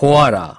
fora.